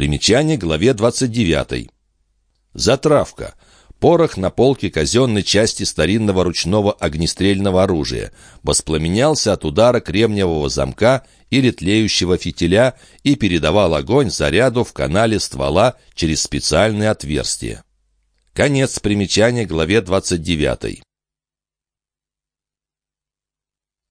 Примечание главе 29. Затравка. Порох на полке казенной части старинного ручного огнестрельного оружия. Воспламенялся от удара кремниевого замка или тлеющего фитиля и передавал огонь заряду в канале ствола через специальное отверстие. Конец примечания главе 29.